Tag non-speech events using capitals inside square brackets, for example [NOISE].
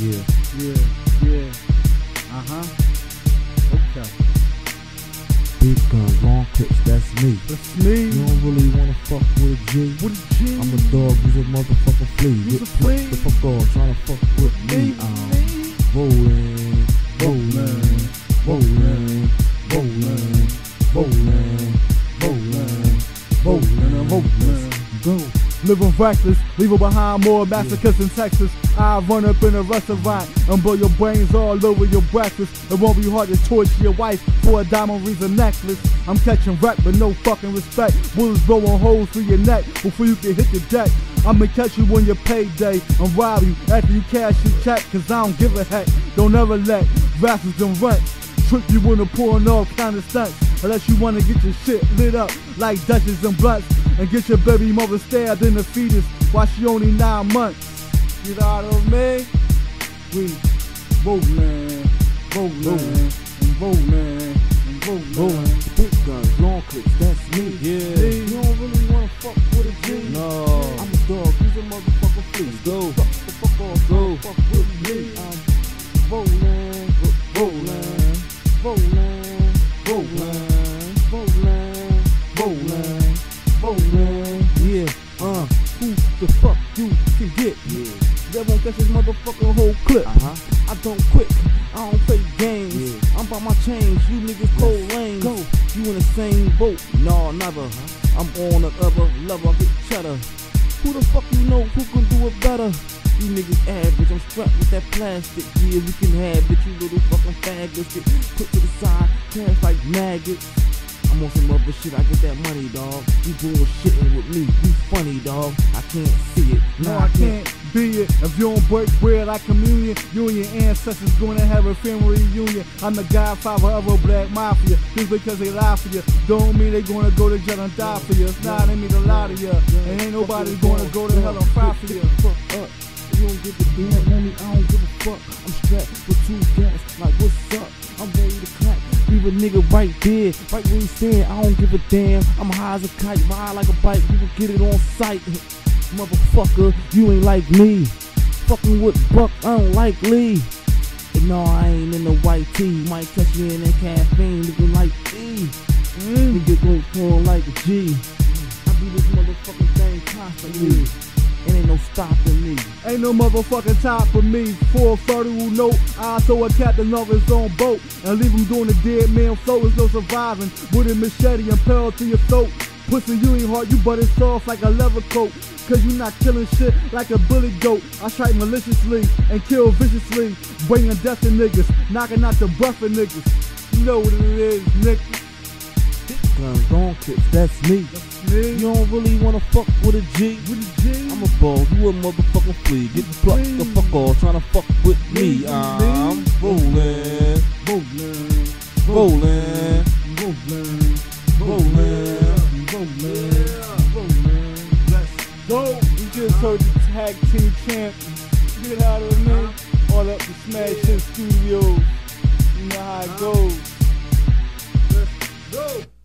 Yeah. Yeah, yeah. Uh huh. Okay. Big guns, long clips, that's me. That's me. You don't really wanna fuck with a G. What a G. I'm a dog, you's a motherfucking flea. Get a flea. the fuck off, trying to fuck with me. I'm rolling, rolling, rolling, rolling, rolling, rolling, rolling, rolling. Go. Living reckless, leaving behind more massacres in Texas. I run up in a restaurant and blow your brains all over your breakfast. It won't be hard to torture your wife for a diamond reason necklace. I'm catching wreck with no fucking respect. Bullets blowing holes through your neck before you can hit the deck. I'ma catch you on your payday and rob you after you cash your check. Cause I don't give a heck. Don't ever let rascals and rents trick you into pulling all kind of stunts. Unless you wanna get your shit lit up like Dutches and blunts and get your baby mother stabbed in the fetus while she only nine months. You know what I mean? We rolling, rolling, and rolling, and rolling. Rolling, big guns, long clips, that's me. Yeah. You don't really wanna fuck with a G. No. I'm a dog, you's a motherfucking flea. go. Fuck the fuck off, Go. go. Fuck with me. I'm rolling, rolling, rolling, rolling, rolling, who the fuck you can get? Yeah. That won't catch this motherfucking whole clip. Uh-huh. I don't quit, I don't play games. Yeah. I'm by my chains, you niggas cold lanes. Go. You in the same boat? No, never. I'm on another level, I get cheddar. Who the fuck you know who can do it better? You niggas average, I'm strapped with that plastic. Yeah, we can have it, you little fucking faggots. Get put to the side, cash like maggots. I'm on some other shit, I get that money, dog. You bullshitting with me, you funny, dog. I can't see it. No, I can't be it. If you don't break bread like communion, you and your ancestors gonna have a family reunion. I'm the godfather of a black mafia. Just because they lie for you, don't mean they gonna go to jail and die for you. It's not in me to lie to you. And ain't nobody gonna go to hell and fight for you. Fuck up. You don't give a damn, homie. I don't give a fuck. I'm strapped with two gas. Like, what's up? I'm ready to clap. Leave a nigga right there, right where he stand. I don't give a damn. I'm high as a kite, ride like a bike. You can get it on sight. [LAUGHS] Motherfucker, you ain't like me. Fucking with Buck, I don't like Lee. And no, I ain't in the white tee. Might catch you in that caffeine looking like E. Mm. Nigga go pulling like a G. I do this motherfucking thing constantly. Ain't no stopping me. Ain't no motherfucking top for me. For a federal note, I throw a captain off his own boat and leave him doing the dead man float. There's no surviving with a machete impaled to your throat. Pussy, you ain't hard, you butt it soft like a leather coat. Cause you not killing shit like a bully goat. I strike maliciously and kill viciously. Bringing death to niggas, knocking out the breath of niggas. You know what it is, nigga. Guns, long clips, that's me. Me, You don't really wanna fuck with a G. with a G. I'm a ball, you a motherfucking flea. Get the pluck the fuck off, tryna fuck with me. I'm rolling, rolling, rolling, rolling, rolling. rolling, rolling. Let's go. We just heard the tag team champ. Get out of me. All up to Smash Hit Studios. You know how it goes. Let's go.